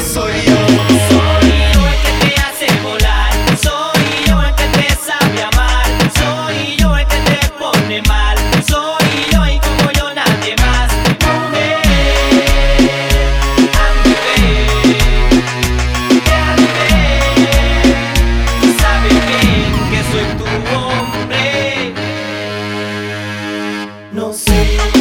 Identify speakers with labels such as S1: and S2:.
S1: soy
S2: yo. Soy yo el que te hace volar, soy yo el que te sabe amar, soy yo el que te pone mal, soy yo y como yo nadie más. Mujer, ándale, ándale, sabe bien que soy tu hombre. No sé.